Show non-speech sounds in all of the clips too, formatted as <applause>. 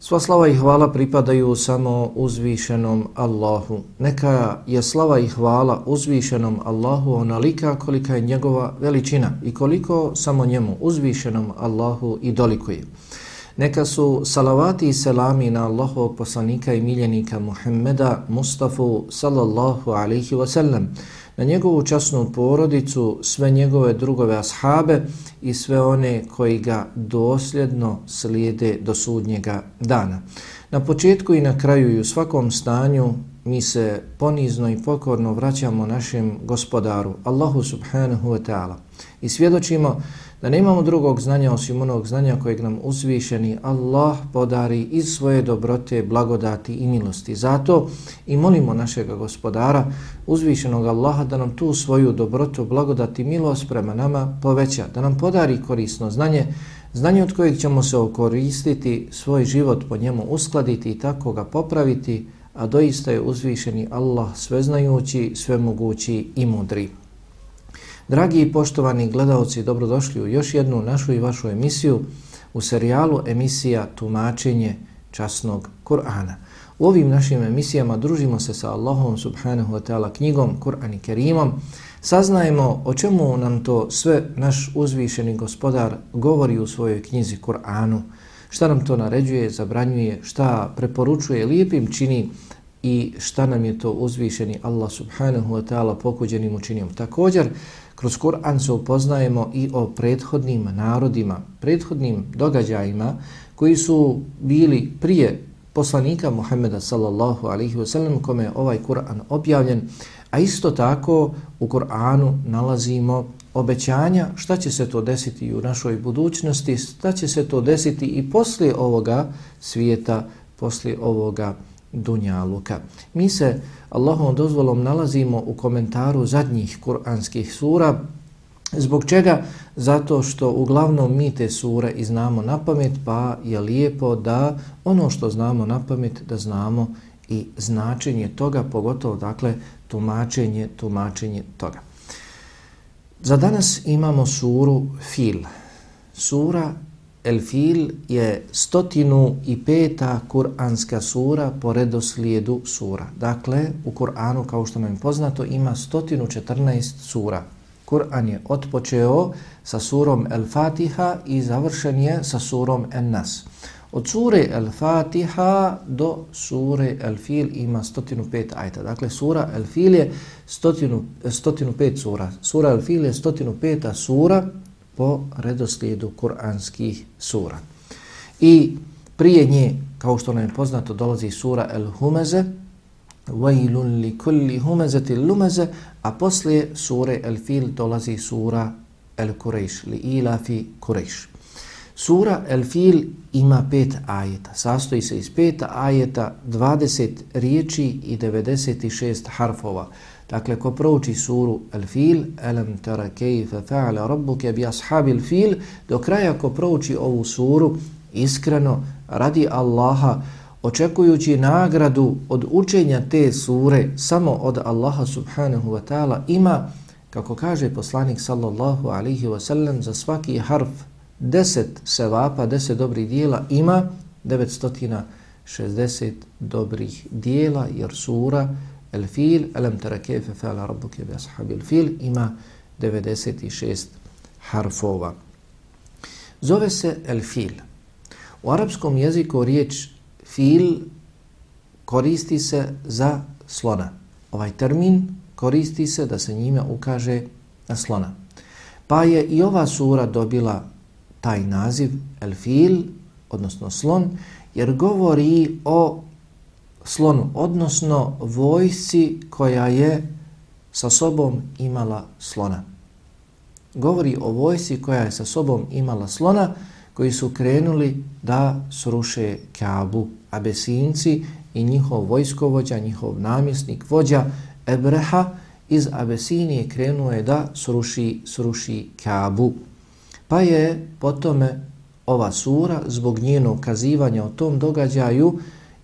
Sva slava i hvala pripadaju samo uzvišenom Allahu. Neka je slava i hvala uzvišenom Allahu onalika kolika je njegova veličina i koliko samo njemu uzvišenom Allahu i dolikuje. Neka su salavati i selami na Allahovog poslanika i miljenika Muhammeda Mustafa sallallahu alaihi wasallam, na njegovu časnu porodicu, sve njegove drugove ashabe i sve one koji ga dosljedno slijede do sudnjega dana. Na početku i na kraju i u svakom stanju mi se ponizno i pokorno vraćamo našem gospodaru, Allahu subhanahu wa ta'ala i svjedočimo da nemamo drugog znanja osim onog znanja kojeg nam uzvišeni Allah podari iz svoje dobrote, blagodati i milosti. Zato i molimo našega gospodara, uzvišenog Allaha, da nam tu svoju dobrotu, blagodati i milost prema nama poveća, da nam podari korisno znanje, znanje od kojeg ćemo se okoristiti, svoj život po njemu uskladiti i tako ga popraviti, a doista je uzvišeni Allah sveznajući, svemogući i mudri. Dragi i poštovani gledalci, dobrodošli u još jednu našu i vašu emisiju u serijalu emisija Tumačenje časnog Kur'ana. U ovim našim emisijama družimo se sa Allahom subhanahu wa ta'ala knjigom Kur'an i Kerimom. Saznajemo o čemu nam to sve naš uzvišeni gospodar govori u svojoj knjizi Kur'anu, šta nam to naređuje, zabranjuje, šta preporučuje, lijepim čini i šta nam je to uzvišeni Allah subhanahu wa ta'ala pokuđenim učinijom. Također, Kroz Kur'an se upoznajemo i o prethodnim narodima, prethodnim događajima koji su bili prije poslanika Muhammeda sallallahu alaihi wasallam kome je ovaj Kur'an objavljen, a isto tako u Kur'anu nalazimo obećanja šta će se to desiti u našoj budućnosti, šta će se to desiti i poslije ovoga svijeta, poslije ovoga dunjaluka. Mi se Allahom dozvolom nalazimo u komentaru zadnjih kuranskih sura. Zbog čega? Zato što uglavnom mi te sure i znamo na pamet, pa je lijepo da ono što znamo na pamet, da znamo i značenje toga, pogotovo dakle tumačenje, tumačenje toga. Za danas imamo suru Fil. Sura El Fil je stotinu i peta kuranska sura po redoslijedu sura. Dakle, u Kur'anu, kao što nam je poznato, ima stotinu četrnaest sura. Kur'an je otpočeo sa surom El Fatiha i završen je sa surom En Nas. Od sure El Fatiha do sure El Fil ima 105 ajta. Dakle, sura El Fil je 100, 105 sura. Sura El Fil je 105 sura po redoslijedu kuranskih sura. I prije nje, kao što nam je poznato, dolazi sura El Humeze, وَيْلٌ لِكُلِّ هُمَزَةِ لُمَزَ a poslije sure El Fil dolazi sura El Kurejš, li ilafi Kurejš. Sura El Fil ima pet ajeta, sastoji se iz pet ajeta, 20 riječi i 96 harfova. Dakle, ko prouči suru Al-Fil, alam tara kejfe fa'ala rabbuke bi ashabi Al-Fil, do kraja ko prouči ovu suru, iskreno, radi Allaha, očekujući nagradu od učenja te sure samo od Allaha subhanahu wa ta'ala ima, kako kaže poslanik sallallahu alaihi wa sallam, za svaki harf deset sevapa, deset dobrih dijela ima 960 dobrih dijela, jer sura El Fil, elem tara kefe fa'ala rabbuke bi ashabi El Fil, ima 96 harfova. Zove se El Fil. U arapskom jeziku riječ fil koristi se za slona. Ovaj termin koristi se da se njime ukaže na slona. Pa je i ova sura dobila taj naziv El Fil, odnosno slon, jer govori o slonu, odnosno vojsi koja je sa sobom imala slona. Govori o vojsi koja je sa sobom imala slona, koji su krenuli da sruše Kaabu, Abesinci i njihov vojskovođa, njihov namjesnik, vođa Ebreha iz Abesinije krenuo je da sruši, sruši Kaabu. Pa je potome ova sura zbog njenog kazivanja o tom događaju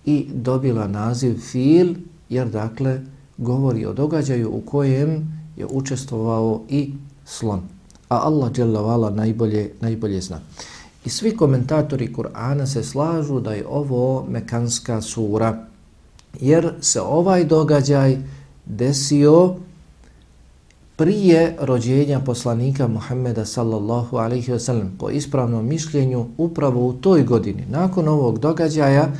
i dobila naziv Fil, jer dakle govori o događaju u kojem je učestvovao i slon. A Allah najbolje, najbolje zna. I svi komentatori Kur'ana se slažu da je ovo mekanska sura, jer se ovaj događaj desio prije rođenja poslanika Muhammeda sallallahu alaihi wasallam. Po ispravnom mišljenju, upravo u toj godini, nakon ovog događaja,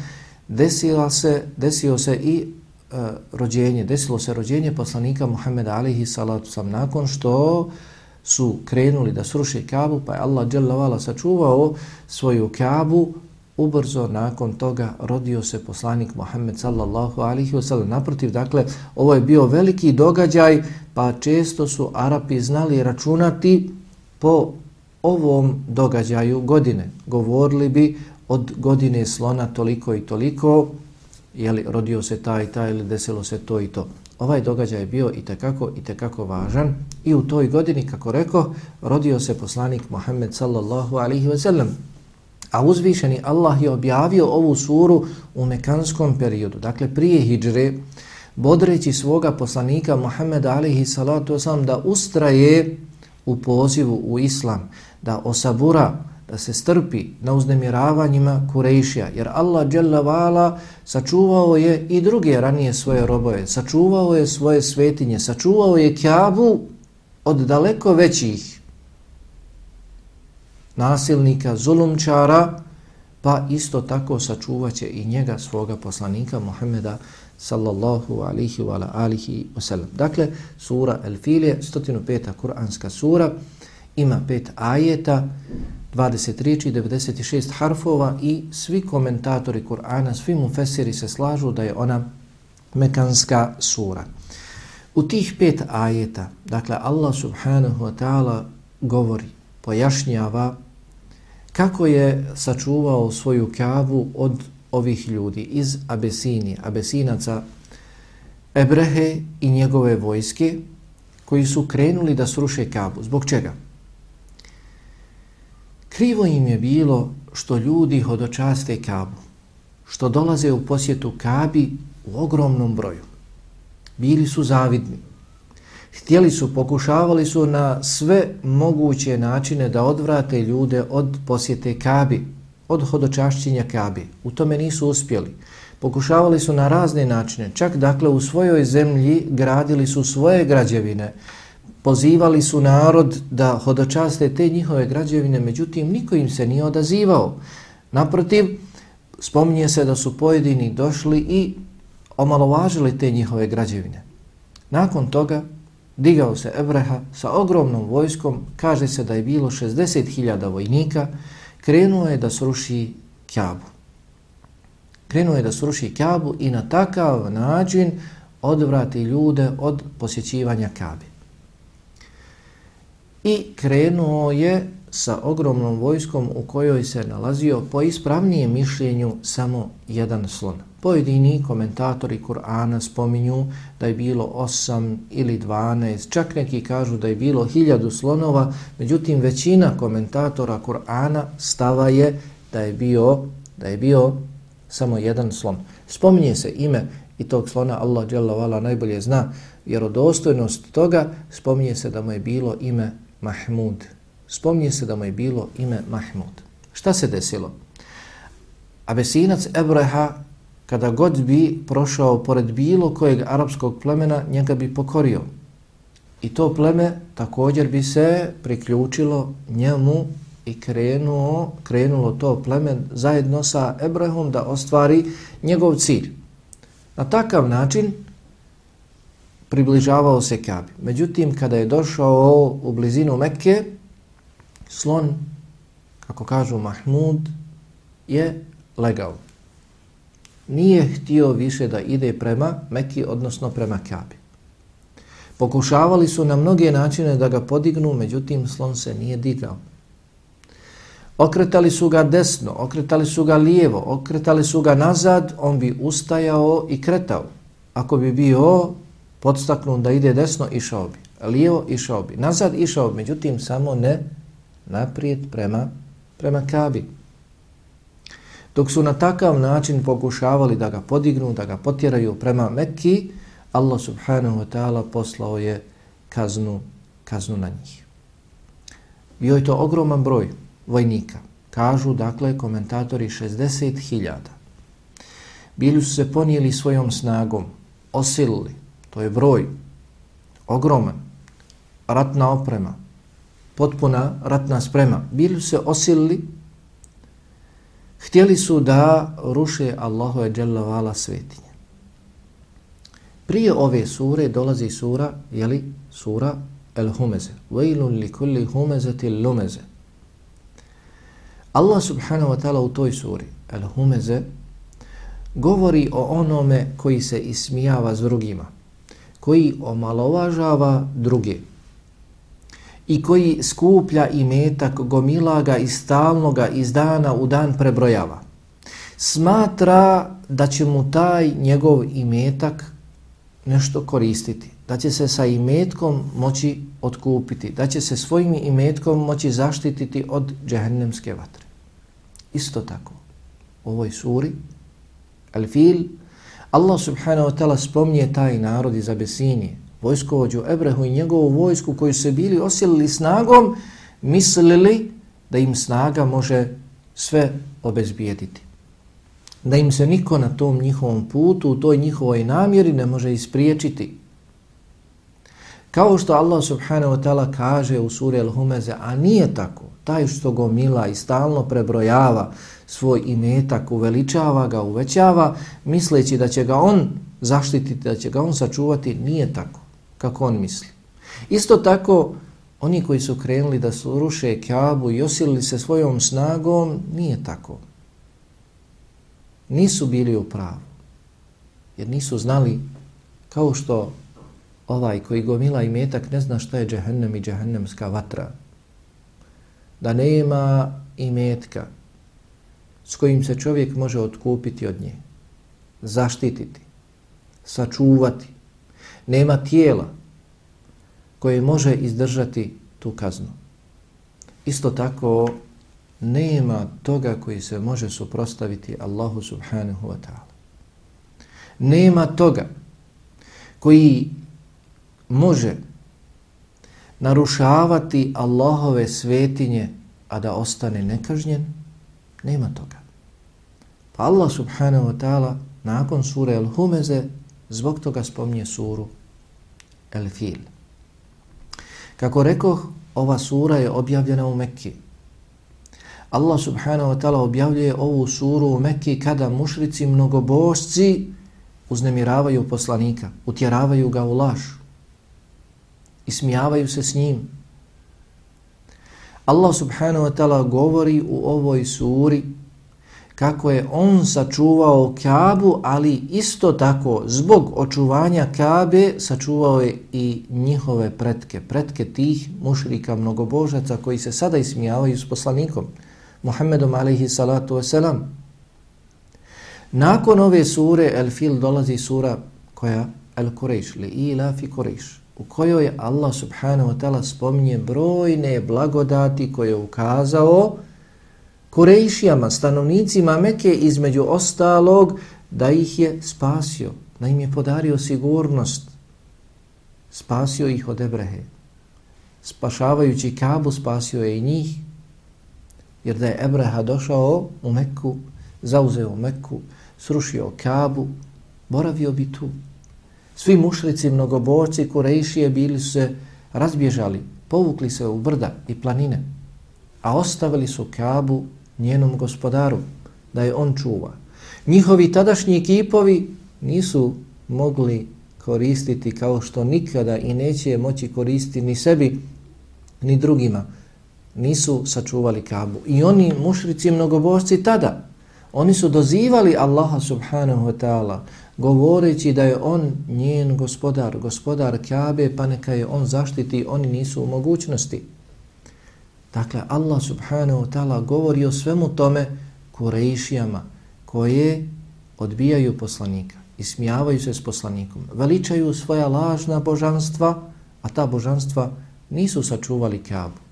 desila se, desio se i e, rođenje, desilo se rođenje poslanika Muhammeda alihi salatu sam nakon što su krenuli da sruše Kabu, pa je Allah dželavala sačuvao svoju Kabu, ubrzo nakon toga rodio se poslanik Muhammed sallallahu alihi wasallam. Naprotiv, dakle, ovo je bio veliki događaj, pa često su Arapi znali računati po ovom događaju godine. Govorili bi od godine slona toliko i toliko, jeli rodio se taj i taj ili desilo se to i to ovaj događaj je bio i tekako i tekako važan i u toj godini, kako rekao, rodio se poslanik Muhammed sallallahu alaihi ve sellem. A uzvišeni Allah je objavio ovu suru u mekanskom periodu, dakle prije hijdžre, bodreći svoga poslanika Muhammeda alaihi salatu wasalam da ustraje u pozivu u islam, da osabura, da se strpi na uznemiravanjima Kurejšija, jer Allah Jalla sačuvao je i druge ranije svoje robove, sačuvao je svoje svetinje, sačuvao je Kjabu od daleko većih nasilnika, zulumčara, pa isto tako sačuvaće i njega, svoga poslanika Muhammeda sallallahu alihi wa alihi wasallam. Dakle, sura El Filije, 105. kuranska sura, ima pet ajeta, 20 riječi, 96 harfova i svi komentatori Kur'ana, svi mufesiri se slažu da je ona mekanska sura. U tih pet ajeta, dakle Allah subhanahu wa ta'ala govori, pojašnjava kako je sačuvao svoju kavu od ovih ljudi iz Abesinije, Abesinaca Ebrehe i njegove vojske koji su krenuli da sruše kavu. Zbog čega? Krivo im je bilo što ljudi hodočaste Kabu, što dolaze u posjetu Kabi u ogromnom broju. Bili su zavidni. Htjeli su, pokušavali su na sve moguće načine da odvrate ljude od posjete Kabi, od hodočašćenja Kabi. U tome nisu uspjeli. Pokušavali su na razne načine, čak dakle u svojoj zemlji gradili su svoje građevine, pozivali su narod da hodočaste te njihove građevine, međutim niko im se nije odazivao. Naprotiv, spominje se da su pojedini došli i omalovažili te njihove građevine. Nakon toga digao se Ebreha sa ogromnom vojskom, kaže se da je bilo 60.000 vojnika, krenuo je da sruši Kjabu. Krenuo je da sruši Kjabu i na takav način odvrati ljude od posjećivanja Kabe i krenuo je sa ogromnom vojskom u kojoj se nalazio po ispravnijem mišljenju samo jedan slon. Pojedini komentatori Kur'ana spominju da je bilo 8 ili dvanest, čak neki kažu da je bilo hiljadu slonova, međutim većina komentatora Kur'ana stava je da je bio, da je bio samo jedan slon. Spominje se ime i tog slona Allah dželle najbolje zna vjerodostojnost toga, spominje se da mu je bilo ime Mahmud. Spomni se da mu je bilo ime Mahmud. Šta se desilo? Abesinac Ebreha, kada god bi prošao pored bilo kojeg arapskog plemena, njega bi pokorio. I to pleme također bi se priključilo njemu i krenuo, krenulo to pleme zajedno sa Ebrehom da ostvari njegov cilj. Na takav način približavao se Kabi. Međutim, kada je došao u blizinu Mekke, slon, kako kažu Mahmud, je legao. Nije htio više da ide prema Mekki, odnosno prema Kabi. Pokušavali su na mnoge načine da ga podignu, međutim slon se nije digao. Okretali su ga desno, okretali su ga lijevo, okretali su ga nazad, on bi ustajao i kretao. Ako bi bio podstaknut da ide desno, išao bi. Lijevo, išao bi. Nazad, išao bi. Međutim, samo ne naprijed prema, prema kabi. Dok su na takav način pokušavali da ga podignu, da ga potjeraju prema Mekki, Allah subhanahu wa ta'ala poslao je kaznu, kaznu na njih. Bio je to ogroman broj vojnika. Kažu, dakle, komentatori 60.000. Bili su se ponijeli svojom snagom, osilili, to je broj, ogroman, ratna oprema, potpuna ratna sprema. Bili su se osilili, htjeli su da ruše Allahu je dželavala svetinje. Prije ove sure dolazi sura, jeli, sura El Humeze. Vejlun li kulli humezeti lumeze. Allah subhanahu wa ta'ala u toj suri, El Humeze, govori o onome koji se ismijava s drugima, koji omalovažava druge i koji skuplja i metak gomilaga i stalnoga iz dana u dan prebrojava. Smatra da će mu taj njegov imetak nešto koristiti, da će se sa imetkom moći otkupiti, da će se svojim imetkom moći zaštititi od džehennemske vatre. Isto tako, u ovoj suri, Al-Fil, Allah subhanahu wa ta'ala spomnije taj narod iz Abesinije, vojskovođu Ebrehu i njegovu vojsku koju se bili osilili snagom, mislili da im snaga može sve obezbijediti. Da im se niko na tom njihovom putu, u toj njihovoj namjeri ne može ispriječiti. Kao što Allah subhanahu wa ta'ala kaže u suri Al-Humeze, a nije tako, taj što gomila i stalno prebrojava svoj imetak, uveličava ga, uvećava, misleći da će ga on zaštititi, da će ga on sačuvati, nije tako, kako on misli. Isto tako, oni koji su krenuli da su ruše Kjabu i osilili se svojom snagom, nije tako. Nisu bili u pravu, jer nisu znali, kao što ovaj koji gomila i metak ne zna šta je džehennem i džehennemska vatra, da nema imetka s kojim se čovjek može otkupiti od nje, zaštititi, sačuvati. Nema tijela koje može izdržati tu kaznu. Isto tako nema toga koji se može suprostaviti Allahu subhanahu wa ta'ala. Nema toga koji može narušavati Allahove svetinje, a da ostane nekažnjen, nema toga. Pa Allah subhanahu wa ta'ala nakon sure Al-Humeze zbog toga spomnije suru El-Fil. Kako rekoh, ova sura je objavljena u Mekki. Allah subhanahu wa ta'ala objavljuje ovu suru u Mekki kada mušrici mnogobošci uznemiravaju poslanika, utjeravaju ga u i smijavaju se s njim. Allah subhanahu wa ta'ala govori u ovoj suri kako je on sačuvao Kabu, ali isto tako zbog očuvanja Kabe sačuvao je i njihove pretke, pretke tih mušrika mnogobožaca koji se sada ismijavaju s poslanikom, Muhammedom alaihi salatu wasalam. Nakon ove sure El Fil dolazi sura koja El Kureš, li ila fi Kureš u kojoj Allah subhanahu wa ta'ala spominje brojne blagodati koje je ukazao Kurejšijama, stanovnicima Meke između ostalog da ih je spasio, da im je podario sigurnost, spasio ih od Ebrehe. Spašavajući Kabu spasio je i njih, jer da je Ebreha došao u Meku, zauzeo Meku, srušio Kabu, boravio bi tu. Svi mušrici, mnogoborci, kurejšije bili su se razbježali, povukli se u brda i planine, a ostavili su Kabu njenom gospodaru, da je on čuva. Njihovi tadašnji kipovi nisu mogli koristiti kao što nikada i neće moći koristiti ni sebi ni drugima. Nisu sačuvali Kabu. I oni mušrici mnogoborci tada, oni su dozivali Allaha subhanahu wa ta'ala govoreći da je on njen gospodar, gospodar Kabe, pa neka je on zaštiti, oni nisu u mogućnosti. Dakle, Allah subhanahu wa ta'ala govori o svemu tome kurejšijama koje odbijaju poslanika i smijavaju se s poslanikom, veličaju svoja lažna božanstva, a ta božanstva nisu sačuvali Kabu,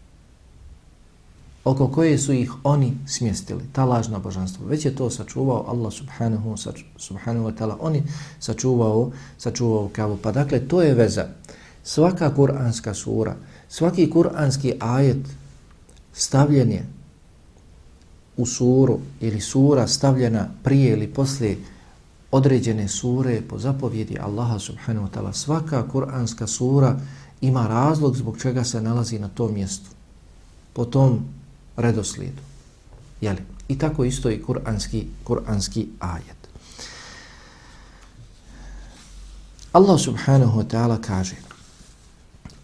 oko koje su ih oni smjestili, ta lažna božanstva. Već je to sačuvao Allah subhanahu, subhanahu wa ta'ala, oni sačuvao, sačuvao kavu. Pa dakle, to je veza. Svaka kuranska sura, svaki kuranski ajet stavljen je u suru ili sura stavljena prije ili poslije određene sure po zapovjedi Allaha subhanahu wa ta'ala. Svaka kuranska sura ima razlog zbog čega se nalazi na tom mjestu. Po tom redoslijedu. Jeli? I tako isto i kuranski, kuranski ajet. Allah subhanahu wa ta'ala kaže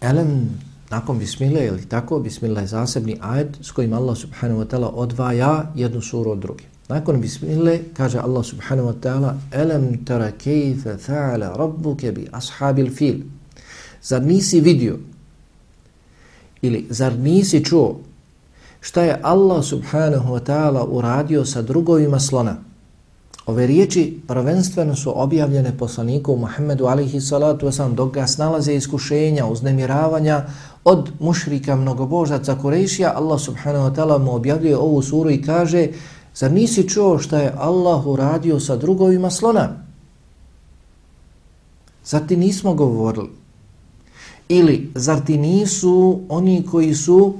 Elem nakon bismile ili tako, bismile je zasebni ajet s kojim Allah subhanahu wa ta'ala odvaja jednu suru od druge. Nakon bismile kaže Allah subhanahu wa ta'ala Elem tara kejfe fa'ala rabbuke bi ashabil fil. Zar nisi vidio ili zar nisi čuo šta je Allah subhanahu wa ta'ala uradio sa drugovima slona? Ove riječi prvenstveno su objavljene poslaniku Muhammedu alihi salatu wasalam dok ga snalaze iskušenja, uznemiravanja od mušrika mnogobožaca Kurešija. Allah subhanahu wa ta'ala mu objavljuje ovu suru i kaže Zar nisi čuo šta je Allah uradio sa drugovima slona? Zar ti nismo govorili? Ili zar ti nisu oni koji su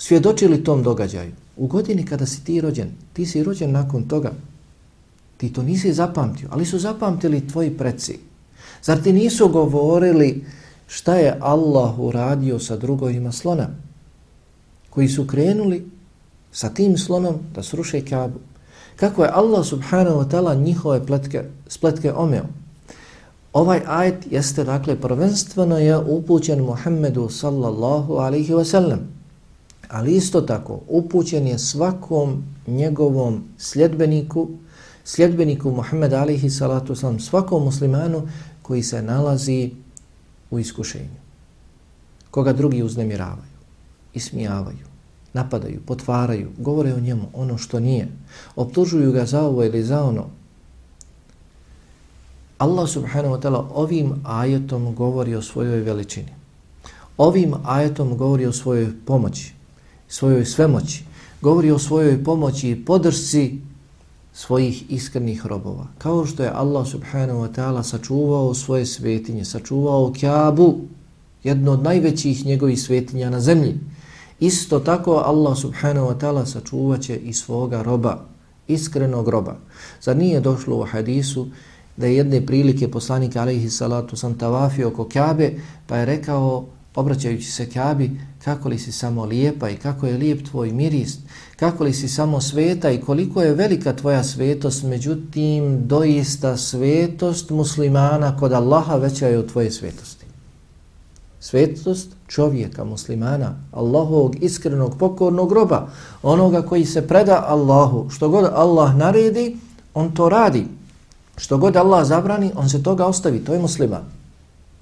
svjedočili tom događaju? U godini kada si ti rođen, ti si rođen nakon toga, ti to nisi zapamtio, ali su zapamtili tvoji preci. Zar ti nisu govorili šta je Allah uradio sa drugovima slona? Koji su krenuli sa tim slonom da sruše Kabu. Kako je Allah subhanahu wa ta'ala njihove pletke, spletke omeo. Ovaj ajet jeste dakle prvenstveno je upućen Muhammedu sallallahu alaihi wa sallam. Ali isto tako upućen je svakom njegovom sljedbeniku, sljedbeniku Muhammeda alihi salatu wasalam, svakom muslimanu koji se nalazi u iskušenju. Koga drugi uznemiravaju, ismijavaju, napadaju, potvaraju, govore o njemu ono što nije, optužuju ga za ovo ili za ono. Allah subhanahu wa ta'ala ovim ajetom govori o svojoj veličini. Ovim ajetom govori o svojoj pomoći, svojoj svemoći. Govori o svojoj pomoći i podršci svojih iskrenih robova. Kao što je Allah subhanahu wa ta'ala sačuvao svoje svetinje, sačuvao Kjabu, jedno od najvećih njegovih svetinja na zemlji. Isto tako Allah subhanahu wa ta'ala sačuvaće i svoga roba, iskrenog roba. Zar nije došlo u hadisu da je jedne prilike poslanik alaihi salatu sam tavafio oko Kjabe pa je rekao obraćajući se Kabi kako li si samo lijepa i kako je lijep tvoj miris, kako li si samo sveta i koliko je velika tvoja svetost, međutim doista svetost muslimana kod Allaha veća je od tvoje svetosti. Svetost čovjeka, muslimana, Allahovog iskrenog pokornog roba, onoga koji se preda Allahu, što god Allah naredi, on to radi. Što god Allah zabrani, on se toga ostavi. To je musliman.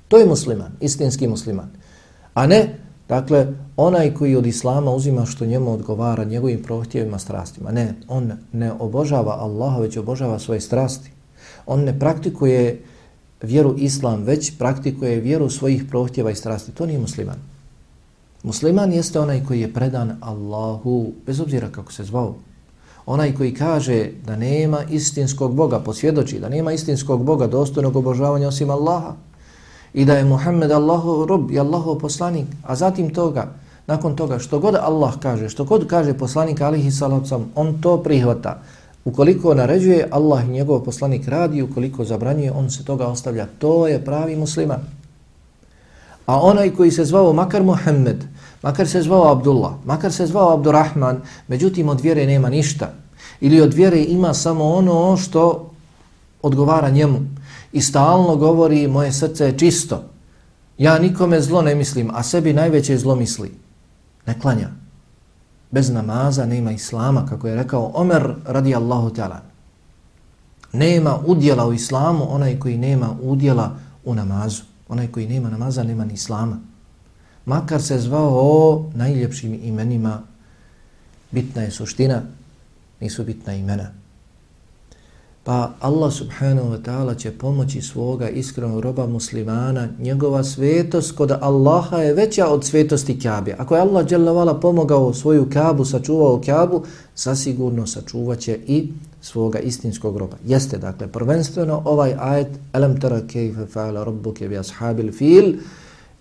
To je musliman, istinski musliman. A ne, dakle, onaj koji od Islama uzima što njemu odgovara, njegovim prohtjevima, strastima. Ne, on ne obožava Allaha, već obožava svoje strasti. On ne praktikuje vjeru islam, već praktikuje vjeru svojih prohtjeva i strasti. To nije musliman. Musliman jeste onaj koji je predan Allahu, bez obzira kako se zvao. Onaj koji kaže da nema istinskog Boga, posvjedoči da nema istinskog Boga dostojnog obožavanja osim Allaha i da je Muhammed Allahu rob i Allahu poslanik, a zatim toga, nakon toga, što god Allah kaže, što god kaže poslanik alihi salacom, on to prihvata. Ukoliko naređuje, Allah i njegov poslanik radi, ukoliko zabranjuje, on se toga ostavlja. To je pravi musliman. A onaj koji se zvao makar Muhammed, makar se zvao Abdullah, makar se zvao Abdurrahman, međutim od vjere nema ništa. Ili od vjere ima samo ono što odgovara njemu. I stalno govori, moje srce je čisto. Ja nikome zlo ne mislim, a sebi najveće zlo misli. Ne klanja. Bez namaza nema islama, kako je rekao Omer radijallahu ta'ala. Nema udjela u islamu onaj koji nema udjela u namazu. Onaj koji nema namaza nema ni islama. Makar se zvao o najljepšim imenima, bitna je suština, nisu bitna imena. Pa Allah subhanahu wa ta'ala će pomoći svoga iskrenog roba muslimana. Njegova svetost kod Allaha je veća od svetosti Kabe. Ako je Allah dželavala pomogao svoju Kabu, sačuvao Kabu, zasigurno sačuvat će i svoga istinskog roba. Jeste, dakle, prvenstveno ovaj ajet Alam tara kejfe fa'ala rabbuke bi ashabil fil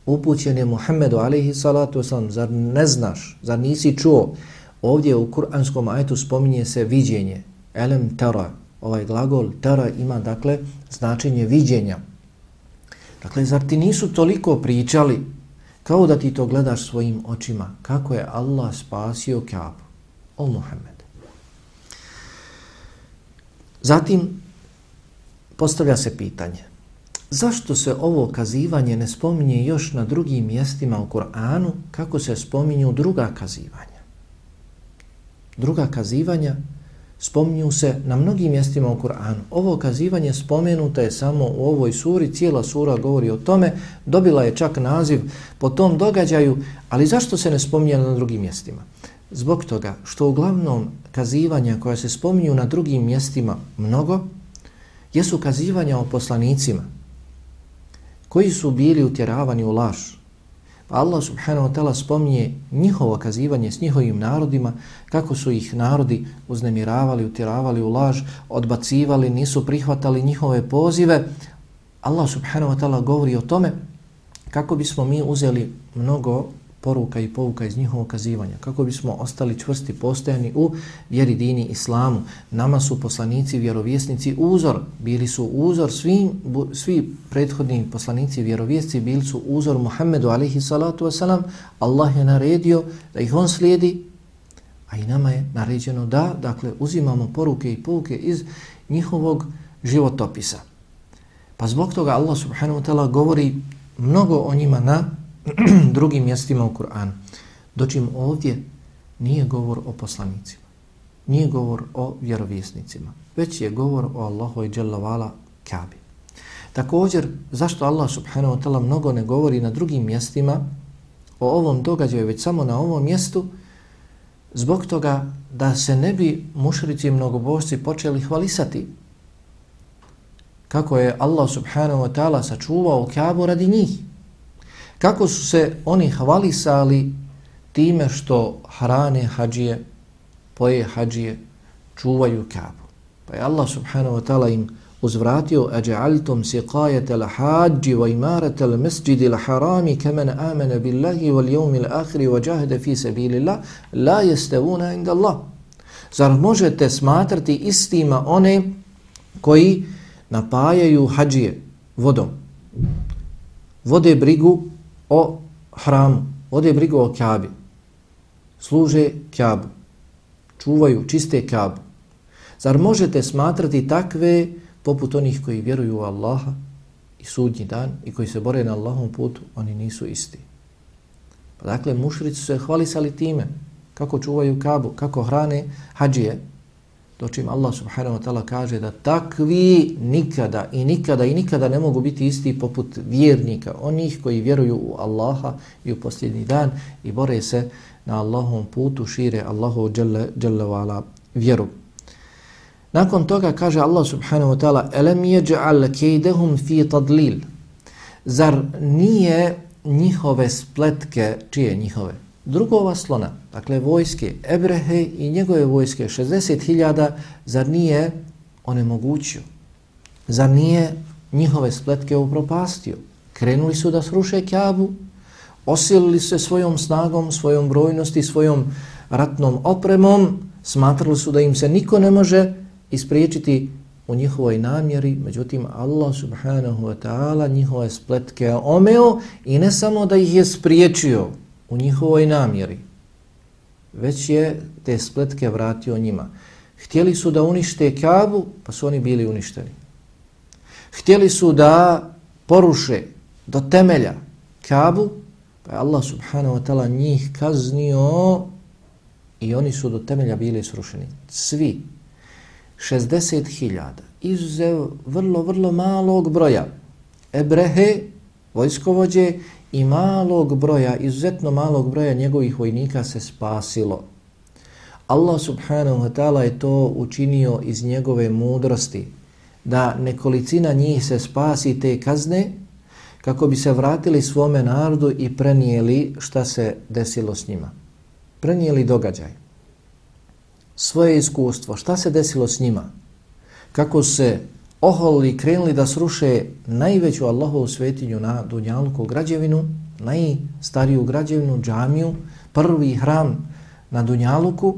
upućen je Muhammedu alaihi salatu wasalam. Zar ne znaš, zar nisi čuo? Ovdje u kuranskom ajetu spominje se viđenje. Alam tara ovaj glagol tara ima dakle značenje viđenja. Dakle, zar ti nisu toliko pričali kao da ti to gledaš svojim očima kako je Allah spasio Kaabu? O Muhammed. Zatim postavlja se pitanje zašto se ovo kazivanje ne spominje još na drugim mjestima u Kur'anu kako se spominju druga kazivanja? Druga kazivanja spominju se na mnogim mjestima u Kur'anu. Ovo kazivanje spomenuto je samo u ovoj suri, cijela sura govori o tome, dobila je čak naziv po tom događaju, ali zašto se ne spominje na drugim mjestima? Zbog toga što uglavnom kazivanja koja se spominju na drugim mjestima mnogo, jesu kazivanja o poslanicima koji su bili utjeravani u laž, Pa Allah subhanahu wa ta'ala spominje njihovo kazivanje s njihovim narodima, kako su ih narodi uznemiravali, utiravali u laž, odbacivali, nisu prihvatali njihove pozive. Allah subhanahu wa ta'ala govori o tome kako bismo mi uzeli mnogo poruka i pouka iz njihovog kazivanja, kako bismo ostali čvrsti postojani u vjeri dini islamu. Nama su poslanici, vjerovjesnici uzor, bili su uzor svim, svi prethodni poslanici, vjerovjesci bili su uzor Muhammedu alaihi salatu wasalam. Allah je naredio da ih on slijedi, a i nama je naređeno da, dakle, uzimamo poruke i pouke iz njihovog životopisa. Pa zbog toga Allah subhanahu wa ta'ala govori mnogo o njima na <clears throat> drugim mjestima u Kur'anu. Dočim ovdje nije govor o poslanicima, nije govor o vjerovjesnicima, već je govor o Allahu i Jalla Kabi. Također, zašto Allah subhanahu wa ta'ala mnogo ne govori na drugim mjestima o ovom događaju, već samo na ovom mjestu, zbog toga da se ne bi mušrici i mnogobožci počeli hvalisati kako je Allah subhanahu wa ta'ala sačuvao Kabu radi njih. Kako su se oni hvalisali time što hrane hađije, poje hađije, čuvaju kabu. Pa je Allah subhanahu wa ta'ala im uzvratio ađa'altum siqajete la hađi wa imarete la mesđidi la harami kemen amene billahi wal jevmi la wa jahde fi sebili la la inda Allah. Zar možete smatrati istima one koji napajaju hađije vodom, vode brigu o hramu, vode brigu o kjabi, služe kjabu, čuvaju čiste kjabu. Zar možete smatrati takve poput onih koji vjeruju u Allaha i sudnji dan i koji se bore na Allahom putu, oni nisu isti. Pa dakle, mušrici su se hvalisali time kako čuvaju kabu, kako hrane hađije, Dočim Allah subhanahu wa ta'ala kaže da takvi nikada i nikada i nikada ne mogu biti isti poput vjernika, onih koji vjeruju u Allaha i u posljednji dan i bore se na Allahom putu, šire Allahu jalla vala vjeru. Nakon toga kaže Allah subhanahu wa ta'ala Elem jeđa'al kejdehum fi tadlil Zar nije njihove spletke, čije njihove? Drugova slona, dakle vojske, Ebrehe i njegove vojske, 60.000, zar nije onemogućio? Zar nije njihove spletke upropastio? Krenuli su da sruše Kjabu, osilili se svojom snagom, svojom brojnosti, svojom ratnom opremom, smatrali su da im se niko ne može ispriječiti u njihovoj namjeri, međutim Allah subhanahu wa ta'ala njihove spletke omeo i ne samo da ih je spriječio u njihovoj namjeri, već je te spletke vratio njima. Htjeli su da unište Kabu, pa su oni bili uništeni. Htjeli su da poruše do temelja Kabu, pa je Allah subhanahu wa ta'ala njih kaznio i oni su do temelja bili srušeni. Svi 60.000, izuzev vrlo, vrlo malog broja Ebrehe, vojskovođe i malog broja, izuzetno malog broja njegovih vojnika se spasilo. Allah subhanahu wa ta'ala je to učinio iz njegove mudrosti, da nekolicina njih se spasi te kazne, kako bi se vratili svome narodu i prenijeli šta se desilo s njima. Prenijeli događaj svoje iskustvo, šta se desilo s njima, kako se oholili, krenuli da sruše najveću Allahovu svetinju na Dunjalku građevinu, najstariju građevinu, džamiju, prvi hram na Dunjaluku,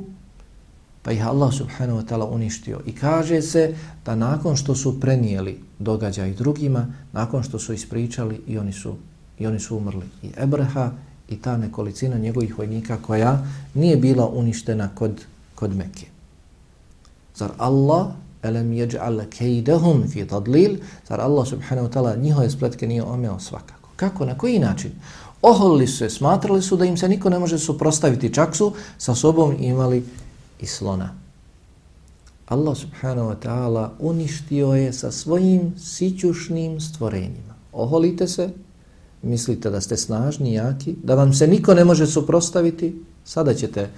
pa ih Allah subhanahu wa ta'ala uništio. I kaže se da nakon što su prenijeli događaj drugima, nakon što su ispričali i oni su, i oni su umrli. I Ebreha i ta nekolicina njegovih vojnika koja nije bila uništena kod kod Mekke. Zar Allah elem jeđ'al kejdehum fi tadlil, zar Allah subhanahu wa ta'ala njihove spletke nije omeo svakako. Kako, na koji način? Oholili su se, smatrali su da im se niko ne može suprostaviti, čak su sa sobom imali i slona. Allah subhanahu wa ta'ala uništio je sa svojim sićušnim stvorenjima. Oholite se, mislite da ste snažni, jaki, da vam se niko ne može suprostaviti, sada ćete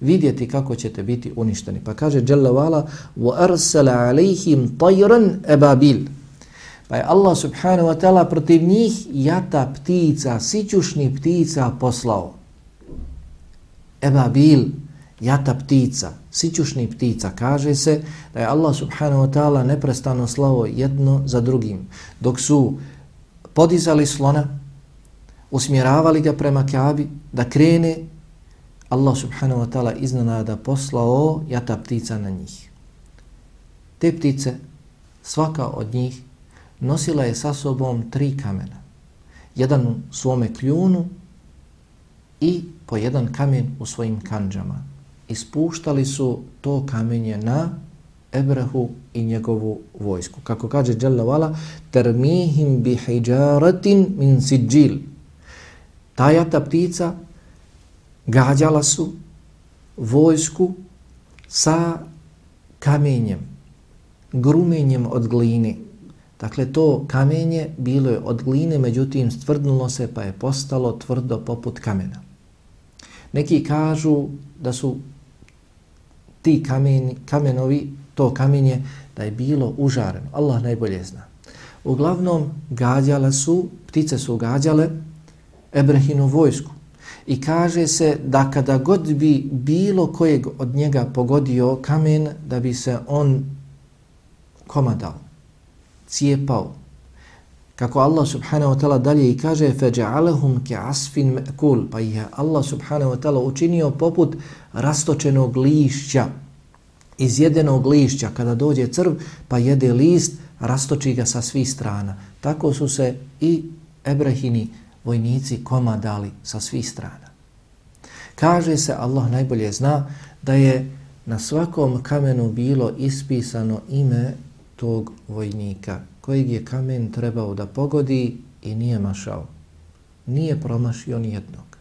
vidjeti kako ćete biti uništeni. Pa kaže Jalla wa'ala وَأَرْسَلَ عَلَيْهِمْ طَيْرًا أَبَابِيلِ Pa je Allah subhanahu wa ta'ala protiv njih jata ptica, sićušni ptica poslao. Ebabil, jata ptica, sićušni ptica. Kaže se da je Allah subhanahu wa ta'ala neprestano slavo jedno za drugim. Dok su podizali slona, usmjeravali ga prema Kaabi da krene Allah subhanahu wa ta'ala iznenada poslao jata ptica na njih. Te ptice, svaka od njih, nosila je sa sobom tri kamena. Jedan u svome kljunu i po jedan kamen u svojim kanđama. Ispuštali su to kamenje na Ebrehu i njegovu vojsku. Kako kaže Jalla Vala, termihim bi hijaratin min siđil. Ta jata ptica gađala su vojsku sa kamenjem, grumenjem od gline. Dakle, to kamenje bilo je od gline, međutim stvrdnulo se pa je postalo tvrdo poput kamena. Neki kažu da su ti kameni, kamenovi, to kamenje, da je bilo užareno. Allah najbolje zna. Uglavnom, gađale su, ptice su gađale Ebrehinu vojsku. I kaže se da kada god bi bilo kojeg od njega pogodio kamen, da bi se on komadao, cijepao. Kako Allah subhanahu wa ta'ala dalje i kaže فَجَعَلَهُمْ كَعَسْفٍ مَأْكُولٍ Pa je Allah subhanahu wa ta'ala učinio poput rastočenog lišća, izjedenog lišća. Kada dođe crv pa jede list, rastoči ga sa svih strana. Tako su se i Ebrahini vojnici komadali sa svih strana. Kaže se, Allah najbolje zna, da je na svakom kamenu bilo ispisano ime tog vojnika, kojeg je kamen trebao da pogodi i nije mašao. Nije promašio ni jednog.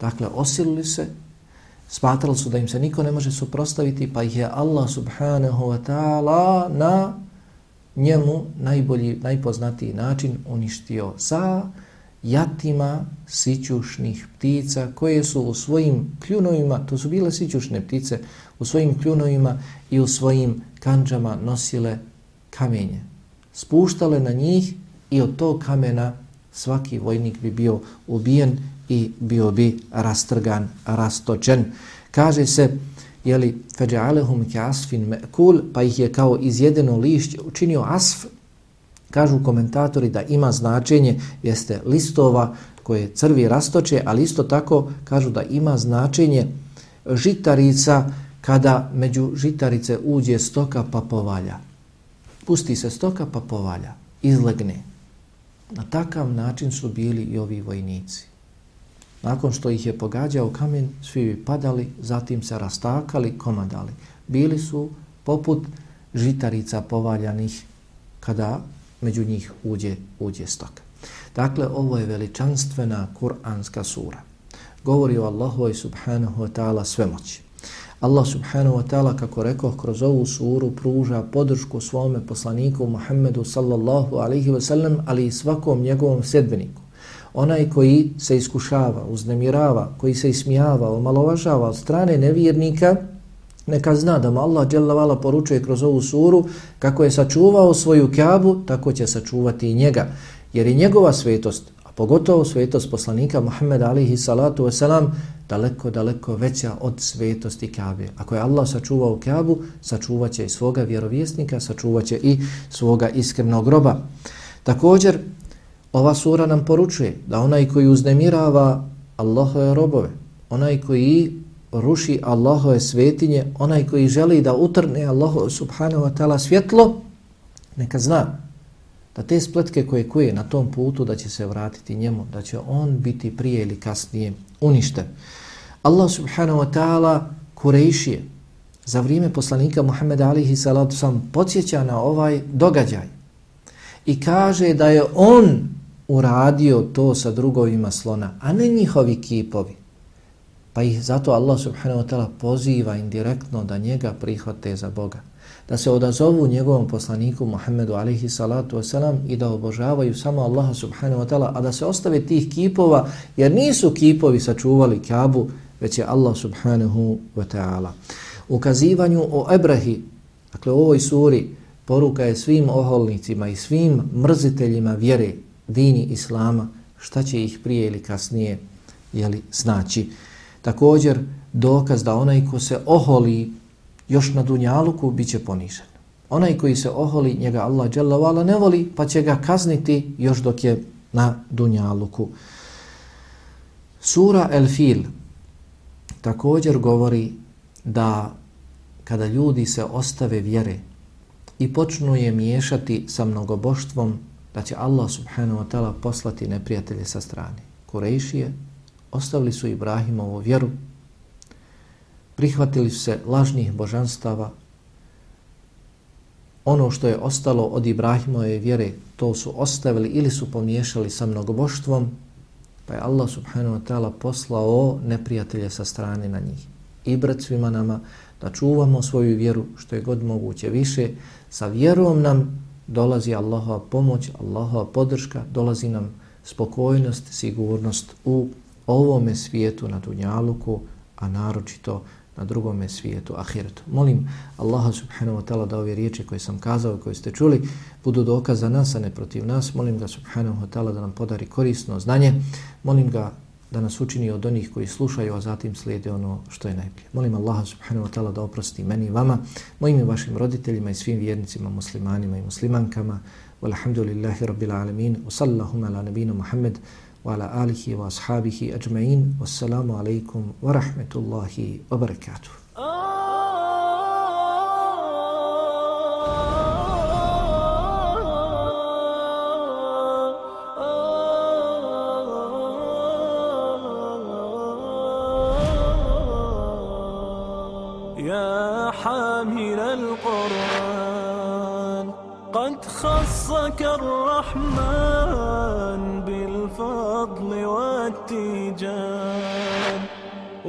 Dakle, osilili se, smatrali su da im se niko ne može suprostaviti, pa ih je Allah subhanahu wa ta'ala na njemu najbolji, najpoznatiji način uništio sa jatima sićušnih ptica koje su u svojim kljunovima, to su bile sićušne ptice, u svojim kljunovima i u svojim kanđama nosile kamenje. Spuštale na njih i od tog kamena svaki vojnik bi bio ubijen i bio bi rastrgan, rastočen. Kaže se, jeli, feđa'alehum ki asfin me'kul, pa ih je kao izjedeno lišće učinio asf, kažu komentatori da ima značenje, jeste listova koje crvi rastoče, ali isto tako kažu da ima značenje žitarica kada među žitarice uđe stoka pa povalja. Pusti se stoka pa povalja, izlegne. Na takav način su bili i ovi vojnici. Nakon što ih je pogađao kamen, svi bi padali, zatim se rastakali, komadali. Bili su poput žitarica povaljanih kada među njih uđe, uđe stoka. Dakle, ovo je veličanstvena kuranska sura. Govori o Allahu subhanahu wa ta'ala svemoći. Allah subhanahu wa ta'ala, kako rekao, kroz ovu suru pruža podršku svome poslaniku Muhammedu sallallahu alaihi wa sallam, ali i svakom njegovom sedbeniku. Onaj koji se iskušava, uznemirava, koji se ismijava, omalovažava od strane nevjernika, neka zna da mu Allah dželavala poručuje kroz ovu suru kako je sačuvao svoju kjabu, tako će sačuvati i njega. Jer i njegova svetost, a pogotovo svetost poslanika Muhammeda alihi salatu wasalam, daleko, daleko veća od svetosti kjabe. Ako je Allah sačuvao kjabu, sačuvat će i svoga vjerovjesnika, sačuvat će i svoga iskrenog groba. Također, ova sura nam poručuje da onaj koji uznemirava Allahove robove, onaj koji ruši Allahove svetinje, onaj koji želi da utrne Allahu subhanahu wa ta'ala svjetlo, neka zna da te spletke koje kuje na tom putu da će se vratiti njemu, da će on biti prije ili kasnije uništen. Allah subhanahu wa ta'ala Kurejšije za vrijeme poslanika Muhammeda alihi salatu sam podsjeća na ovaj događaj i kaže da je on uradio to sa drugovima slona, a ne njihovi kipovi. Pa ih zato Allah subhanahu wa ta'ala poziva indirektno da njega prihvate za Boga. Da se odazovu njegovom poslaniku Muhammedu alaihi salatu wasalam i da obožavaju samo Allaha subhanahu wa ta'ala, a da se ostave tih kipova, jer nisu kipovi sačuvali kabu, već je Allah subhanahu wa ta'ala. Ukazivanju o Ebrahi, dakle u ovoj suri, poruka je svim oholnicima i svim mrziteljima vjere, dini Islama, šta će ih prije ili kasnije jeli, znači. Također, dokaz da onaj ko se oholi još na dunjaluku, bit će ponižen. Onaj koji se oholi, njega Allah dželavala ne voli, pa će ga kazniti još dok je na dunjaluku. Sura El Fil također govori da kada ljudi se ostave vjere i počnu je miješati sa mnogoboštvom, da će Allah subhanahu wa ta'ala poslati neprijatelje sa strane. Kurejšije ostavili su Ibrahimovu vjeru, prihvatili su se lažnih božanstava, ono što je ostalo od Ibrahimove vjere, to su ostavili ili su pomiješali sa mnogoboštvom, pa je Allah subhanahu wa ta'ala poslao neprijatelje sa strane na njih. I brat svima nama da čuvamo svoju vjeru što je god moguće više. Sa vjerom nam dolazi Allahova pomoć, Allahova podrška, dolazi nam spokojnost, sigurnost u ovome svijetu na Dunjaluku, a naročito na drugome svijetu, ahiretu. Molim Allaha subhanahu wa ta'ala da ove riječi koje sam kazao, koje ste čuli, budu dokaz za nas, a ne protiv nas. Molim ga subhanahu wa ta'ala da nam podari korisno znanje. Molim ga da nas učini od onih koji slušaju, a zatim slijede ono što je najbolje. Molim Allaha subhanahu wa ta'ala da oprosti meni i vama, mojim i vašim roditeljima i svim vjernicima, muslimanima i muslimankama. Walhamdulillahi rabbil alamin. Wa sallahu ala nabina Muhammad. وعلى آله وأصحابه أجمعين. والسلام عليكم ورحمة الله وبركاته. يا حامل القرآن قد خصك الرحمن.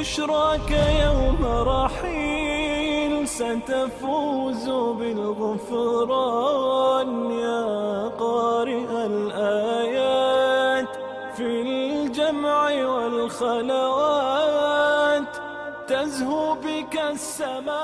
بشراك يوم رحيل ستفوز بالغفران يا قارئ الآيات. في الجمع والخلوات تزهو بك السماوات